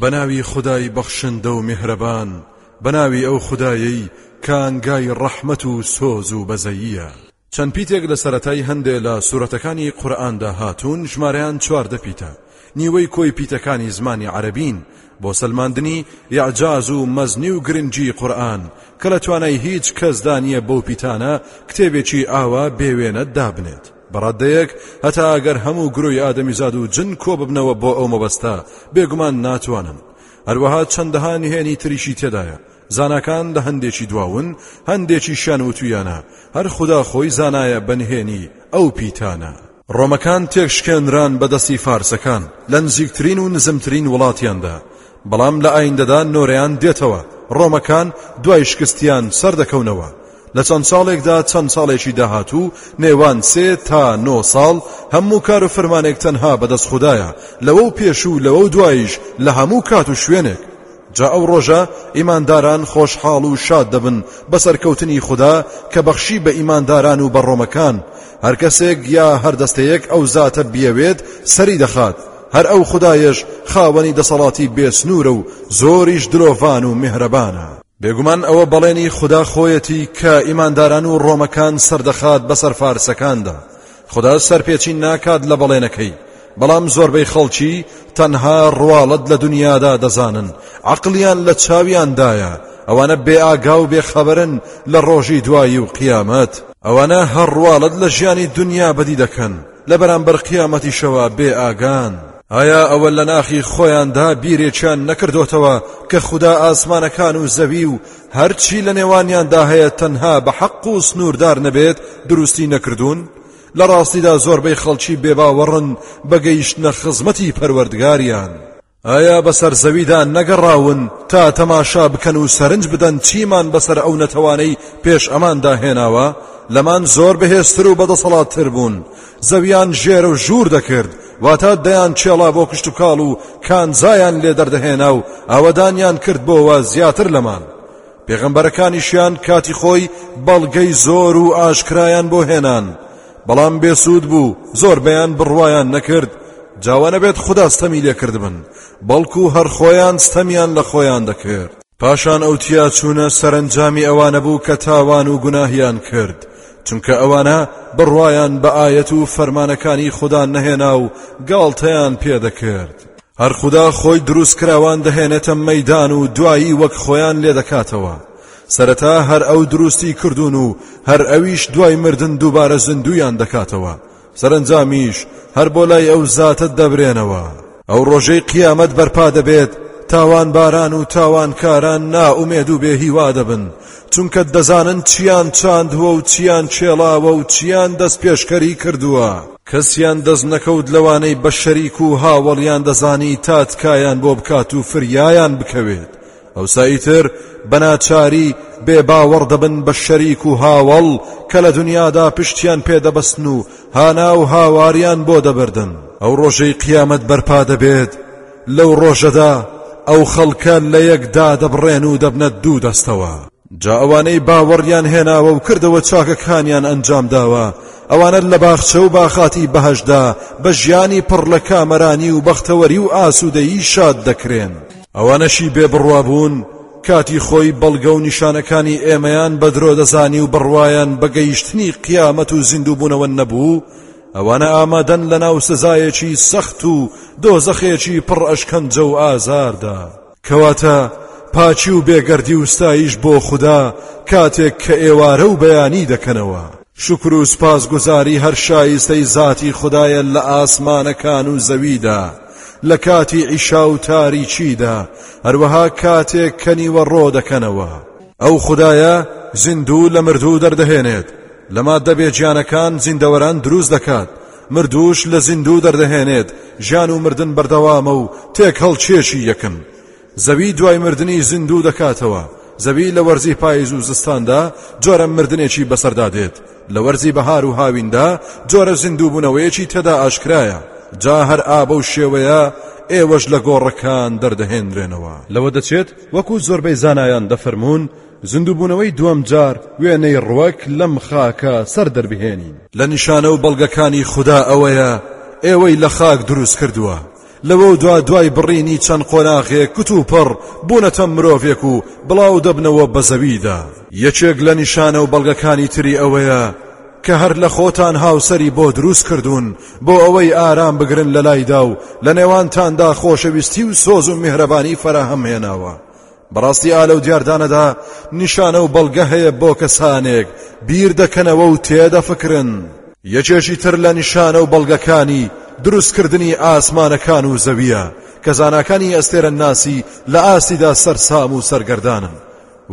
بەناوی خودای بەخشندە و میهرەبان بەناوی ئەو خودایەی کە ئانگای ڕەحمەت و سۆز و بەزەییە. چەند پیتێک لە سەرەتای هەندێ لە سورەتەکانی قورئاندا هاتوون ژمارەیان چواردە پیتە، نیوەی کۆی پیتەکانی زمانی عەرەبین، بۆ سەلماندنی ئیعجاز و مەزنی و گرنگی قورئان کە لە توانای هیچ کەسدا نیە بەو پیتانە کتێبێکی ئاوا بێ وێنە دابنێت. بە ڕادەیەک هەتا ئەگەر هەموو گرۆی ئادەمیزاد و جن کۆببنەوە بۆ ئەو مەبەستە بێگومان ناتوانن هەروەها چەندەها نهێنی تریشی تێدایە زاناکان لە هەندێکی دواون هەندێکی شان وتویانە هەر خوددا خۆی زانایە بەنهێنی ئەو پیتانە ڕۆمەکان تێکشکێنران بە دەستی فارسەکان لە نزیکترین و نزمترین وڵاتیاندا بەڵام لە ئایندەدا نۆرەیان دێتەوە ڕۆمەکان دوای شکستیان سەردەکەونەوە لە چەند ساڵێکدا چەند ساڵێکی داهاتوو نێوان سێ تا نۆ ساڵ هەموو کار و فرمانێک تەنها بەدەست خودایە لەوە و پێش و لەوە و دوایش لە هەموو کات و شوێنێک جا ئەو ڕۆژە ئیمانداران خۆشحاڵ و شاد دەبن بە سەرکەوتنی خوددا کە بەخشی بە ئیمانداران و بەڕۆمەکان هەر کەسێک یا هەر دەستەیەک ئەو زاتە بیەوێت سەری دەخات هەر ئەو خدایەش خاوەنی دەسەڵاتی بێسنوورە و زۆریش درۆڤان و میهرەبانە بێگومان ئەوە بەڵێنی خودا خۆیەتی کە ئیمانداران و ڕۆمەکان سەردەخات بەسەر فارسەکاندا خدا سەرپێچین ناکات لە بەڵێنەکەی بەڵام زۆربەی خەڵکی تەنها ڕواڵەت لە دنیادا دەزانن عقلیان لە چاویاندایە ئەوانە بێ ئاگا و بێخەبەرن لە ڕۆژی دوایی و قیامەت ئەوانە هەر ڕواڵەت لە ژیانی دنیا بەدی دەکەن لە بەرامبەر قیامەتیشەوە بێ ئاگان ئایا ئەوە لە ناخی خۆیاندا بیرێکیان نەکردوتەوە کە خوددا ئاسمانەکان و زەوی و هەرچی لە نێوانیاندا هەیە تەنها بە حەق و سنووردار نەبێت دروستی نەکردوون؟ لە ڕاستیدا زۆربەی خەڵکی بێباوەڕن بەگەیشتنە خزمەتی پەروەردگاریان. ئایا بەسەر زەویدا نەگەڕاون تا تەماشا بکەن و سەرنج بدەن چیمان بەسەر ئەو نەتەوانەی پێش ئەماندا هێناوە لەمان زۆر بەهێزتر و بەدەسەڵاتتر بوون زەویان ژێر و ژوور دەکرد واتا دەیان چێڵا بۆ کشتتوکاڵ و کانزایان لێ دەردەهێنا و ئاوەدانیان کرد بۆوە زیاتر لەمان پێغەمبەرەکانیشیان کاتی خۆی بەڵگەی زۆر و ئاشکرایان بۆ هێنان بەڵام بێسوود بوو زۆر بەیان بڕوایان نەکرد جاوانە بێت خوددا ستەمی لێکردبن بەڵکو هەر خۆیان ستەمیان لە خۆیان دەکرد پاشان ئەو تیاچوونە سەرەنجامی ئەوانە بوو کە تاوان و گوناهیان کرد چونکە ئەوانە بڕوایان بە ئاەت و فەرمانەکانی خوددا نەهێنا و گاڵتەیان پێدەکرد هەر خوددا خۆی دروست کراوان دەهێنێتە مەدان و دوایی وەک خۆیان لێ دەکاتەوە سەرەتا هەر ئەو دروستی کردوون و هەر ئەویش دوای مردن دووبارە زیندویان دەکاتەوە سەرەنجامیش هەر بۆ لای ئەو زاتە دەبرێنەوە. ئەو ڕۆژەی قیامەت بەرپا دەبێت، تاوانباران و تاوانکاران نائومێد و بێ هیوا دەبن، چونکە دەزانن چییان چاندووە و چییان کێڵاوە و چییان دەستپێشکەری کردووە. کەسیان دەست نەکەوت لەوانەی بە شەریک و هاوەڵیان دەزانی تا تکایان بۆ بکات و فریایان بکەوێت، ئەوسا ئیتر بەناچاری بێ باوەڕ دەبن بە شەریک و هاوەڵ کە لە دنیادا پشتیان پێدەبەستن و هانا و هاواریان بۆ دەبردن ئەو ڕۆژەی قیامەت بەرپا دەبێت لەو ڕۆژەدا ئەو خەڵکە لە یەکدا دەبڕێن و دەبنە دوو دەستەوە جا ئەوانەی باوەڕیان هێناوە و کردەوە چاکەکانیان ئەنجام داوە ئەوانە لە باخچە و باخاتی بەهەشدا بە ژیانی پڕ لە کامەرانی و بەختەوەری و ئاسوودەیی شاد دەکرێن ئەوانەشی بێ بڕوابوون کاتی خۆی بەڵگە و نیشانەکانی ئێمەیان بە درۆ دەزانی و بڕوایان بەگەیشتنی قیامەت و زیندووبوونەوە نەبوو ئەوانە ئامادەن لە ناو سزایەکی سەخت و دۆزەخێکی پڕ ئەشکەنجە و ئازاردا. کەواتە پاکی و بێگەردی و ستایش بۆ خودا کاتێک کە ئێوارە و بەیانی دەکەنەوە. شوکر و سوپاسگوزاری هەر شایستەی زاتی خودایە لە ئاسمانەکان و زەویدا، لە کاتی عیشا و تاریکیدا، هەروەها کاتێک کە نیوەڕۆ دەکەنەوە. ئەو خودایە زیندوو لە مردوو دەردەهێنێت، لە ماددە بێگیانەکان زیندەوەران دروست دەکات، مردووش لە زیندوو دەردەهێنێت، ژیان و مردن بەردەوامە و تێکهەڵچێکی یەکن. زەوی دوای مردنی زیندوو دەکاتەوە، زەوی لە وەرزی پایز و زستاندا جۆرە مردنێکی بەسەردا دێت، لە وەرزی بەهار و هاویندا جۆرە زیندووبوونەوەیەکی تێدا ئاشکرایە، جا هەر ئا بەو شێوەیە ئێوەش لە گۆڕەکان دەردەهێنرێنەوە. لەوە دەچێت وەکو زۆربەی زانایان دەفەرموون، زیندووبوونەوەی دووەم جار وێنەی ڕوەک لەم خاکە سەر دەربهێنین. لە نیشانە و بەڵگەکانی خودا ئەوەیە ئێوەی لە خاک دروست کردووە، لەوەو دوا دوای بڕینی چەند قۆناغێک کتوپڕ بوونەتە مرۆڤێک و بڵاو دەبنەوە بە زەویدا. یەکێک لە نیشانە و بەڵگەکانی تری ئەوەیە کە هەر لە خۆتان هاوسەری بۆ دروست کردوون بۆ ئەوەی ئارام بگرن لەلایدا و لە نێوانتاندا خۆشەویستی و سۆز و میهرەبانی فەراهەم هێناوە، بەڕاستی ئا لەو دیاردانەدا نیشانە و بەڵگە هەیە بۆ کەسانێک بیر دەکەنەوە و تێدەفکرن یەکێکی تر لە نیشانە و بەڵگەکانی دروستکردنی ئاسمانەکان و زەویە کە زاناکانی ئەستێرە ناسی لە ئاستیدا سەرسام و سەرگەردانن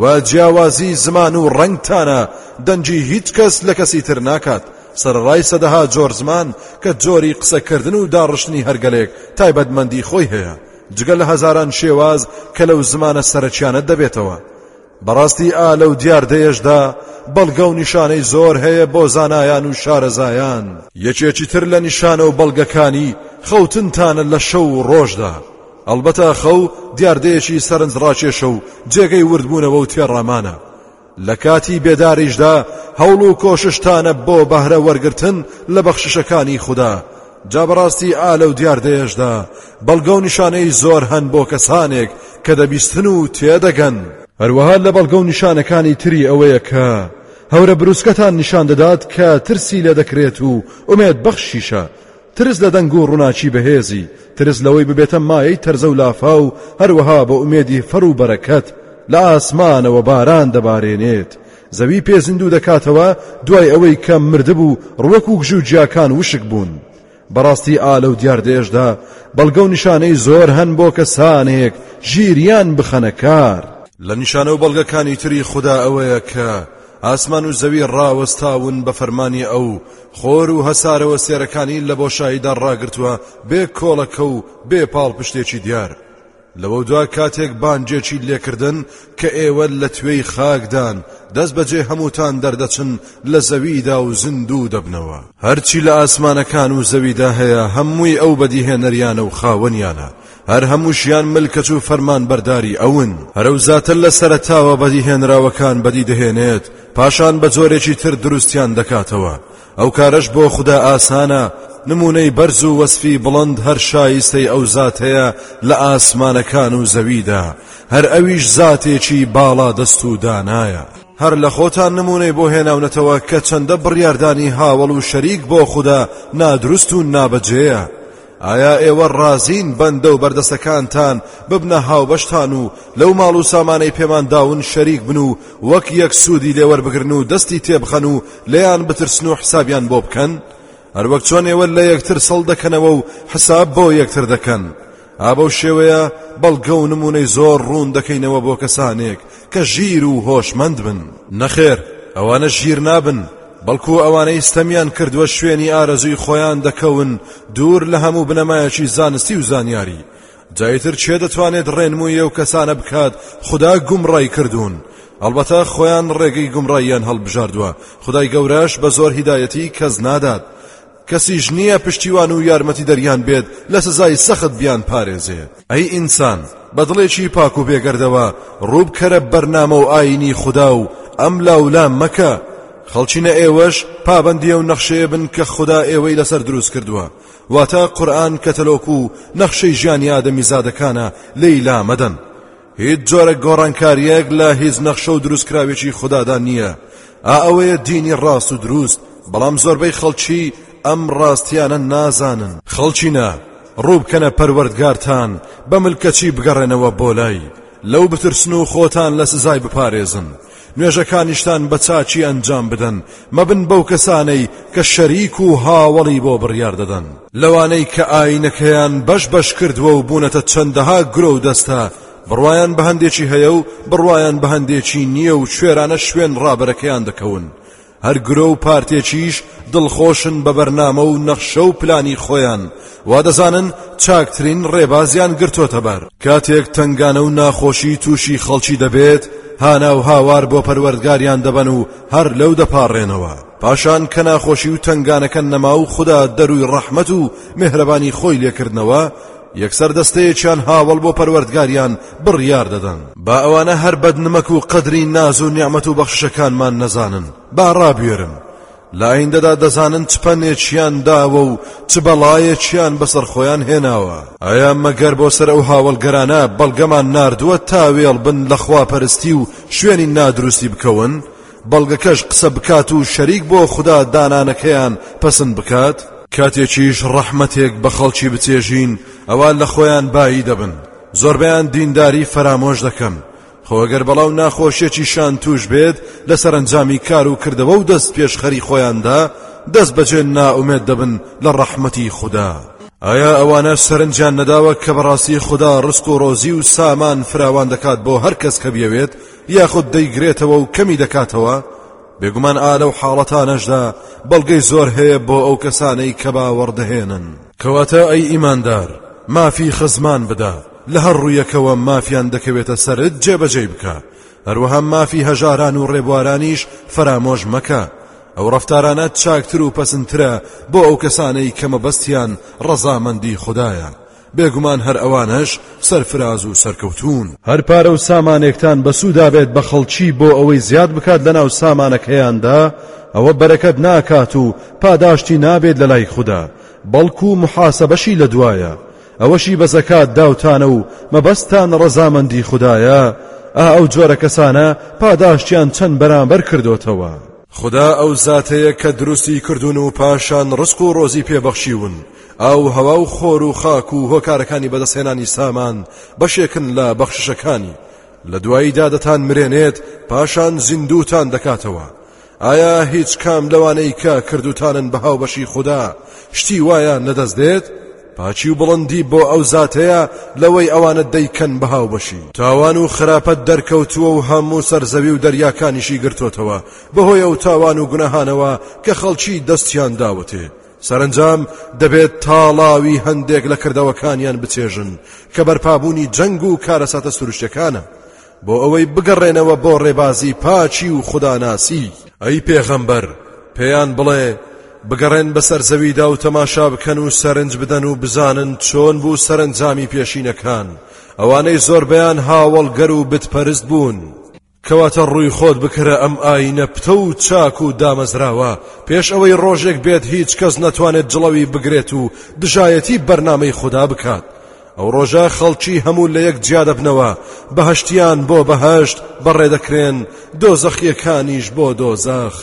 و جیاوازی زمان و ڕنگتانە دەنجی هیچ کەس لە کەسی تر ناکات سەرڕای سەدەها جۆر زمان کە جۆری قسەکردن و داڕشتنی هەرگەلێک تایبەتمەندی خۆی هەیە جگە لە هەزاران شێواز کە لەو زمانە سەرەکیانە دەبێتەوە بەڕاستی ئا لەو دیاردەیەشدا بەڵگە و نیشانەی زۆر هەیە بۆ زانایان و شارەزایان یەکێکی تر لە نیشانە و بەڵگەکانی خەوتنتانە لە شەو و ڕۆژدا ئەڵبەتە خەو دیاردەیەکی سەرنج ڕاکێشە و جێگەی وردبوونەوە و تێڕامانە لە کاتی بێداریشدا هەوڵ و کۆششتانە بۆ بەهرە وەرگرتن لە بەخششەکانی خودا جا بەڕاستی ئا لەو دیاردەیەشدا بەڵگە و نیشانەی زۆر هەن بۆ کەسانێک کە دەبیستن و تێدەگەن هەروەها لە بەڵگە و نیشانەکانی تری ئەوەیە کە هەورە بروسکەتان نیشان دەدات کە ترسی لێ دەکرێت و ئومێد بەخشیشە ترس لە دەنگ و ڕوناکی بەهێزی، ترس لەوەی ببێتە مایەی تەرزە و لافاو، هەروەها بە ئومێدی فەڕ و بەرەکەت، لە ئاسمانەوە باران دەبارێنێت، زەوی پێ زیندوو دەکاتەوە دوای ئەوەی کە مردبوو، ڕوەک و گژو گیاکان وشک بوون. بەڕاستی ئا لەو دیاردەیەشدا بەڵگە و نیشانەی زۆر هەن بۆ کەسانێک ژیریان بخەنە کار. لە نیشانە و بەڵگەکانی تری خودا ئەوەیە کە، ئاسمان و زەوی ڕاوەستاون بە فەرمانی ئەو خۆر و هەسارەوە سێرەکانی لە بۆشاییدا ڕاگرتووە بێ کۆڵەکە و بێ پاڵپشتێکی دیار لەوە دوا کاتێک بانجێکی لێکردن کە ئێوە لە توێی خاکدان دەست بەجێ هەمووتان دەردەچن لە زەویدا و زیندوو دەبنەوە هەرچی لە ئاسمانەکان و زەویدا هەیە هەمووی ئەو بەدیهێنەریانە و خاوەنیانە هەر هەمووشیان ملکەچ و فەرمان بەرداری ئەون هەرو زاتە لە سەرەتاوە بەدی هێنراوەکان بەدی دەهێنێت پاشان بە جۆرێکی تر دروستیان دەکاتەوە ئەو کارەش بۆ خوددا ئاسانە نمونەی بەرز و وەسفی بڵند هەر شایستەی ئەو زاتەیە لە ئاسمانەکان و زەویدا هەر ئەویش زاتێکی باڵا دەست و دانایە هەر لە خۆتان نمونەی بۆ هێناونەتەوە کە چەندە بڕیاردانی هاوڵ و شەریک بۆ خوددا نادروست و نابەجێە ئایا ئێوە ڕازین بەندە و بەردەستەکانتان ببنە هاوبەشتان و لەو ماڵ و سامانەی پێمان داون شەریک بن و وەک یەک سوودی لێوەربگرن و دەستی تێبخەن و لێیان بترسن و حسابیان بۆ بکەن؟ هەروەک چۆن ئێوە لە یەکتر سەڵ دەکەنەوە و حساب بۆ یەکتر دەکەن. ئابە و شێوەیە بەڵگە و نمونەی زۆر ڕوون دەکەینەوە بۆ کەسانێک کە ژیر و هۆشمەند بن. نەخێر ئەوانە ژیر نابن بەڵکو ئەوانەی ستەمیان کردوە شوێنی ئارەزوی خۆیان دەکەون دوور لە هەموو بنەمایەکی زانستی و زانیاری جایتر چێ دەتوانێت ڕێنمووی و کەسانە بکات خدا گومڕای کردوون ئەڵبەتە خۆیان ڕێگەی گومڕاییان هەڵبژاردووە خدای گەورەش بە زۆر هیدایەتی کەس نادات کەسیش نیە پشتیوان و یارمەتیدەریان بێت لە سزای سەخت بیان پارێزێت ئەی ئینسان بە دڵێکی پاک و بێگەردەوە ڕووبکەرە بەرنامە و ئاینی خودا و ئەم لاولام مەکە خەڵچینە ئێوەش پابەندی ئەو نەخشەیە بن کە خدا ئێوەی لەسەر دروست کردووە واتە قورآن کەتەلۆک و نەخشەی ژیانی ئادەمیزادەکانە لێی لامەدەن هیچ جۆرە گۆڕانکاریەک لە هیچ نەخشە و دروستکراوێکی خوددادا نییە ئا ئەوەیە دینی ڕاست و دروست بەڵام زۆربەی خەڵکی ئەم ڕاستیانە نازانن خەڵچینە ڕووبکەنە پەروەردگارتان بە ملکەچی بگەڕێنەوە بۆ لای لەو بترسن و خۆتان لە سزای بپارێزن نوێژەکانیشتان بە چاکی ئەنجام بدەن، مەبن بەو کەسانەی کە شەریک و هاوەڵی بۆ بڕیار دەدەن. لەوانەی کە ئایینەکەیان بەش بەش کردووە و بوونەتە چەندەها گرۆ و دەستە، بڕوایان بە هەندێکی هەیە و بڕوایان بە هەندێکی نییە و کوێرانە شوێن ڕابەرەکەیان دەکەون، هەر گرۆ و پارتێکیش دڵخۆشن بە بەرنامە و نەخشە و پلانی خۆیان، وا دەزانن چاکترین ڕێبازیان گرتۆتەبەر. کاتێک تەنگانە و ناخۆشی تووشی خەڵکی دەبێت، هانا و هاوار بۆ پەروەردگاریان دەبەن و هەر لەو دەپاڕێنەوە. پاشان کە ناخۆشی و تەنگانەکە نەما و خودا دەرووی ڕەحمەت و مێهرەبانی خۆی لێکردنەوە، یەکسەر دەستەیەکیان هاوەڵ بۆ پەروەردگاریان بڕیار دەدەن. با ئەوانە هەر بەدنمەک و قەدری ناز و نیعمەت و بەخششەکانمان نەزانن، با ڕابوێرن، لە ئایندەدا دەزانن چ پەنێکیان داوە و چ بەڵایەکیان بەسەر خۆیان هێناوە. ئایا مەگەر بۆ سەر ئەو هاوەڵگەرانە بەڵگەمان ناردووە تا وێڵ بن لە خواپەرستی و شوێنی نادروستی بکەون؟ بەڵگەکەش قسە بکات و شەریک بۆ خودا دانانەکەیان پەسند بکات؟ کاتێکیش ڕەحمەتێک بە خەڵکی بچێژین ئەوا لە خۆیان بایی دەبن، زۆربەیان دینداری فەرامۆش دەکەن، خۆ ئەگەر بەڵا و ناخۆشیەکیشان توش بێت لە سەرەنجامی کار و کردەوە و دەست پێشخەری خۆیاندا دەست بەجێ نائومێد دەبن لە ڕەحمەتی خودا. ئایا ئەوانە سەرنجیان نەداوە کە بەڕاستی خودا ڕزق و ڕۆزی و سامان فراوان دەکات بۆ هەر کەس کە بیەوێت، یاخود دەیگرێتەوە و کەمی دەکاتەوە، بێگومان ئا لەو حاڵەتانەشدا بەڵگەی زۆر هەیە بۆ ئەو کەسانەی کە باوەڕ دەهێنن. کەواتە ئەی ئیماندار مافی خزمان بدە، لە هەر ڕوویەکەوە مافیان دەکەوێتە سەرت جێبەجێی بکە، هەروەها مافی هەژاران و ڕێبوارانیش فەرامۆش مەکە، ئەو ڕەفتارانە چاکتر و پەسندترە بۆ ئەو کەسانەی کە مەبەستیان ڕەزامەندی خودایە، بێگومان هەر ئەوانەش سەرفراز و سەرکەوتوون. هەر پارە و سامانێکتان بەسوودا بێت بە خەڵکی بۆ ئەوەی زیاد بکات لەناو سامانەکەیاندا ئەوە بەرەکەت ناکات و پاداشتی نابێت لەلای خودا بەڵکو موحاسەبەشی لەدوایە ئەوەشی بە زەکات داوتانە و مەبەستتان ڕەزامەندی خودایە ئا ئەو جۆرە کەسانە پاداشتیان چەند بەرامبەر کردۆتەوە. خودا ئەو زاتەیە کە دروستی کردوون و پاشان ڕزق و ڕۆزی پێ بەخشیون ئاو هەوا و خۆر و خاک و هۆکارەکانی بەدەستهێنانی سامان بەشێکن لە بەخششەکانی لە دواییدا دەتان مرێنێت پاشان زیندوتان دەکاتەوە ئایا هیچ کام لەوانەی کە کردوتانن بە هاوبەشی خوددا شتی وایە نەدەست دێت؟ پاچی و بڵندی بۆ ئەو زاتەیە لەوەی ئەوانە دەیکەن بە هاوبەشی تاوان و خراپەت دەرکەوتووە و هەموو سەرزەوی و دەریاکانیشی گرتوتەوە بەهۆی ئەو تاوان و گوناهانەوە کە خەڵکی دەستیان داوەتێ سەرەنجام دەبێت تاڵاوی هەندێک لە کردەوەکانیان بچێژن کە بەرپابوونی جەنگ و کارەساتە سروشتەکانە بۆ ئەوەی بگەڕێنەوە بۆ ڕێبازی پاچی و خوداناسی ئەی پێغەمبەر پێیان بڵێ بگەڕێن بەسەر زەویدا و تەماشا بکەن و سەرنج بدەن و بزانن چۆن بوو سەرنجامی پێشینەکان ئەوانەی زۆربیان هاوەڵگەر و بتپەرست بوون کەواتە ڕووی خۆت بکەرە ئەم ئاینە پتەو و چاک و دامەزراوە پێش ئەوەی ڕۆژێک بێت هیچ کەس نەتوانێت جڵەوی بگرێت و دژایەتی بەرنامەی خودا بکات ئەو ڕۆژە خەڵکی هەموو لە یەک جیا دەبنەوە بەهشتیان بۆ بەهشت بەڕێدەکرێن دۆزەخیەکانیش بۆ دۆزەخ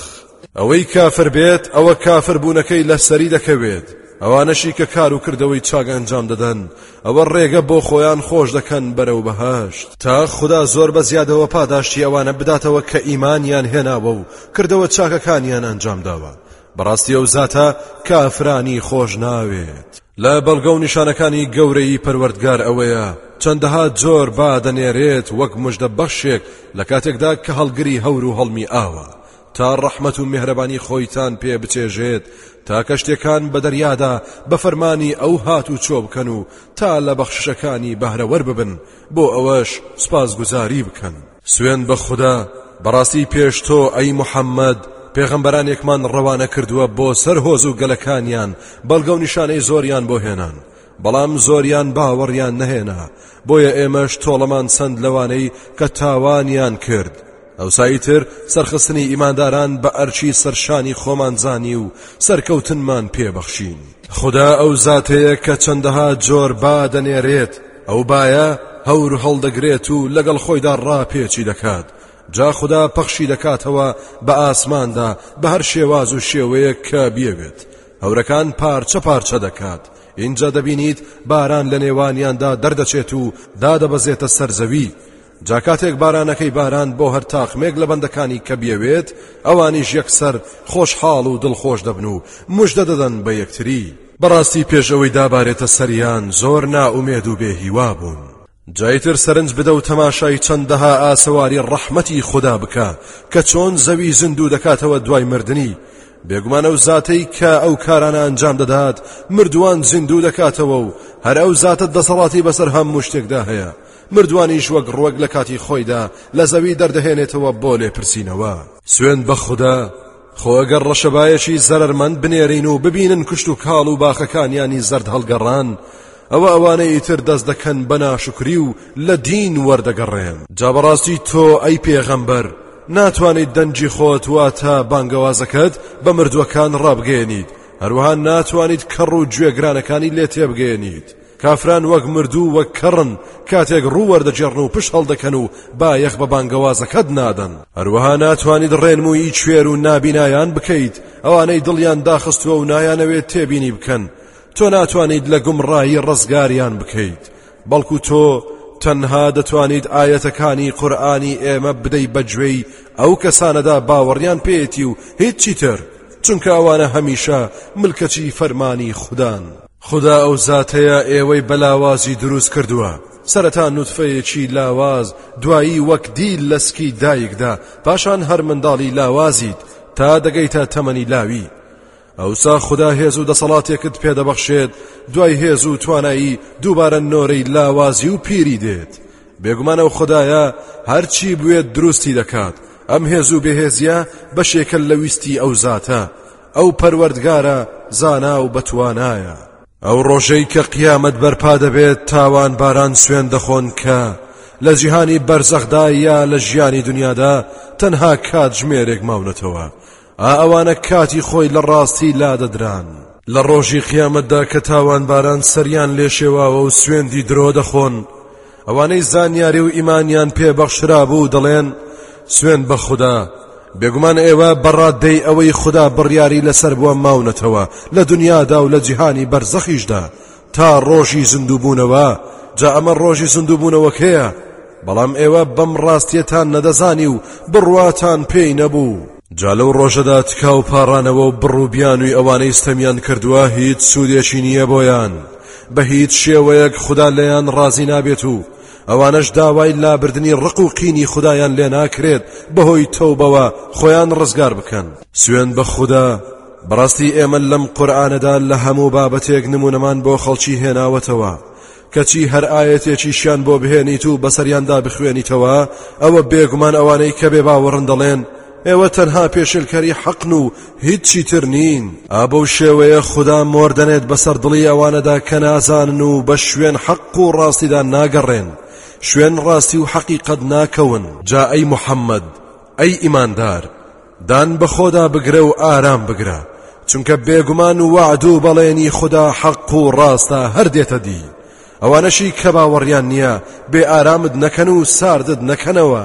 ئەوەی کافر بێت ئەوە کافر بوونەکەی لە سەری دەکەوێت ئەوانەشی کە کار و کردەوەی چاک ئەنجام دەدەن ئەوە ڕێگە بۆ خۆیان خۆش دەکەن بەرەو بەهەشت تا خدا زۆر بە زیادەوە پاداشتی ئەوانە بداتەوە کە ئیمانیان هێناوە و کردەوە چاکەکانیان ئەنجام داوە بەڕاستی ئەو زاتە کافرانی خۆش ناوێت لە بەڵگە و نیشانەکانی گەورەی پەروەردگار ئەوەیە چەندەها جۆر با دەنێرێت وەک مژدە بەخشێک لە کاتێکدا کە هەڵگری هەور و هەڵمی ئاوە تا ڕەحمەت و مێهرەبانی خۆیتان پێ بچێژێت تا کەشتێکان بە دەریادا بە فەرمانی ئەو هات و چۆ بکەن و تا لە بەخششەکانی بەهرەوەەر ببن بۆ ئەوەش سوپاسگوزاری بکەن سوێن بە خوددا بەڕاستی پێش تۆ ئەی محەممەد پێغەمبەرانێکمان ڕەوانە کردووە بۆ سەر هۆز و گەلەکانیان بەڵگە و نیشانەی زۆریان بۆ هێنان بەڵام زۆریان باوەڕیان نەهێنا بۆیە ئێمەش تۆڵەمان سند لەوانەی کە تاوانیان کرد ئەوسایی تر سەرخستنی ئیمانداران بە ئەرچی سەرشانی خۆمانزانی و سەرکەوتنمان پێبەخشین خدا ئەو زاتەیە کە چەندەها جۆر با دەنێرێت ئەو باە هەور هەڵدەگرێت و لەگەڵ خۆیدا ڕاپێچی دەکات جا خدا پەخشی دەکاتەوە بە ئاسماندا بە هەر شێواز و شێوەیە کە بیەوێت هەورەکان پارچە پارچە دەکات اینجا دەبینیت باران لە نێوانیاندا دەردەچێت و دادەبەزێتە سەرزەوی جاکاتێک بارانەکەی باران بۆ هەر تاقمێک لە بەندەکانی کە بیەوێت ئەوانیش یەکسەر خۆشحاڵ و دڵخۆش دەبن و مژدە دەدەن بە یەکتری بەڕاستی پێشەوەی دابارێتە سەریان زۆر نائومێد و بێهیوا بوون جا ئیتر سەرنج بدە و تەماشای چەندەها ئاسەواری ڕەحمەتی خودا بکە کە چۆن زەوی زیندوو دەکاتەوە دوای مردنی بێگومان ئەو زاتەی کە ئەو کارانە ئەنجام دەدات مردووان زیندوو دەکاتەوە و هەر ئەو زاتە دەسەڵاتی بەسەر هەموو شتێکدا هەیە مردوانیش وەک ڕوەک لە کاتی خۆیدا لە زەوی دەردەهێنێتەوە بۆ لێپرسینەوە سوێن بە خودا خۆ ئەگەر ڕەشەبایەکی زەرەرمەند بنێرین و ببینن کشت و کاڵ و باخەکانیانی زەرد هەڵگەڕان ئەوە ئەوانەی ئیتر دەست دەکەن بە ناشکری و لە دین وەردەگەڕێن جا بەڕاستی تۆ ئەی پێغەمبەر ناتوانیت دەنجی خۆت واتە بانگەوازەکەت بە مردووەکان ڕابگەێنیت هەروەها ناتوانیت کەڕ و گوێگرانەکانی لێ تێبگەێنیت کافران وەک مردوو وەک کەڕن کاتێک ڕوو وەردەگێڕن و پشت هەڵدەکەن و بایەخ بە بانگەوازەکەت نادەن هەروەها ناتوانیت ڕێنموویی کوێر و نابینایان بکەیت ئەوانەی دڵیان داخستووە و نایانەوێت تێبینی بکەن تۆ ناتوانیت لە گومڕایی ڕزگاریان بکەیت بەڵکو تۆ تەنها دەتوانیت ئاەتەکانی قورآانی ئێمە بدەی بەگوێی ئەو کەسانەدا باوەڕیان پێێتی و هیچی تر چونکە ئەوانە هەمیشە ملکەچی فەرمانی خوددان. خودا ئەو زاتەیە ئێوەی بەلاوازی دروست کردووە سەرەتا نوتفەیەکی لاواز دوایی وەک دیل لەسکی دایکدا پاشان هەر منداڵی لاوازیت تا دەگەیتە تەمەنی لاوی ئەوسا خدا هێز و دەسەڵاتێکت پێدەبەخشێت دوای هێز و توانایی دووبارە نۆرەی لاوازی و پیری دێت بێگومانە و خدایە هەرچی بوێت دروستی دەکات ئەم هێز و بەهێزیە بەشێکە لە ویستی ئەو زاتە ئەو پەروەردگارە زانا و بەتوانایە. ئەو ڕۆژەی کە قیامەت بەرپا دەبێت تاوانباران سوێن دەخۆن کە لە جیهانی بەرزەخدا یا لە ژیانی دنیادا تەنها کاتژمێرێک ماونەتەوە ئا ئەوانە کاتی خۆی لە ڕاستی لادەدران لە ڕۆژی قیامەتدا کە تاوانباران سەریان لێشێواوە و سوێندی درۆ دەخۆن ئەوانەی زانیاری و ئیمانیان پێ بەخشرابوو دەڵێن سوێن بە خوددا بێگومان ئێوە بەڕاددەی ئەوەی خوددا بڕیاری لەسەر بووە ماونەتەوە لە دنیادا و لە جیهانی بەرزەخیشدا تا ڕۆژی زیندووبوونەوە جا ئەمە ڕۆژی زیندووبوونەوەکەیە بەڵام ئێوە بەم ڕاستیەتان نەدەزانی و بڕواتان پێی نەبوو. جا لەو ڕۆژەدا تکا و پاڕانەوە و بڕ و بیانووی ئەوانەی ستەمیان کردووە هیچ سوودێکی نییە بۆیان بە هیچ شێوەیەک خدا لێیان ڕازی نابێت و ئەوانەش داوای لابردنی ڕق و قینی خدایان لێ ناکرێت بەهۆی تەوبەوە خۆیان ڕزگار بکەن سوێن بە خوددا بەڕاستی ئێمە لەم قورآانەدا لە هەموو بابەتێک نمونەمان بۆ خەڵکی هێناوەتەوە کەچی هەر ئایەتێکیشیان بۆ بهێنیت و بەسەریاندا بخوێنیتەوە ئەوە بێگومان ئەوانەی کە بێ باوەڕن دەڵێن ئێوە تەنها پێشێلکەری حەقن و هیچی تر نین ئابە و شێوەیە خوددا مۆردەنێت بەسەر دڵی ئەوانەدا کە نازانن و بە شوێن حەق و ڕاستیدا ناگەڕێن شوێن ڕاستی و حەقیقەت ناکەون جا ئەی محەممەد ئەی ئیماندار دان بەخۆدا بگرە و ئارام بگرە چونکە بێگومان و وعد و بەڵێنی خدا حەق و ڕاستە هەر دێتە دی ئەوانەشی کە باوەڕیان نییە بێ ئارامت نەکەن و ساردت نەکەنەوە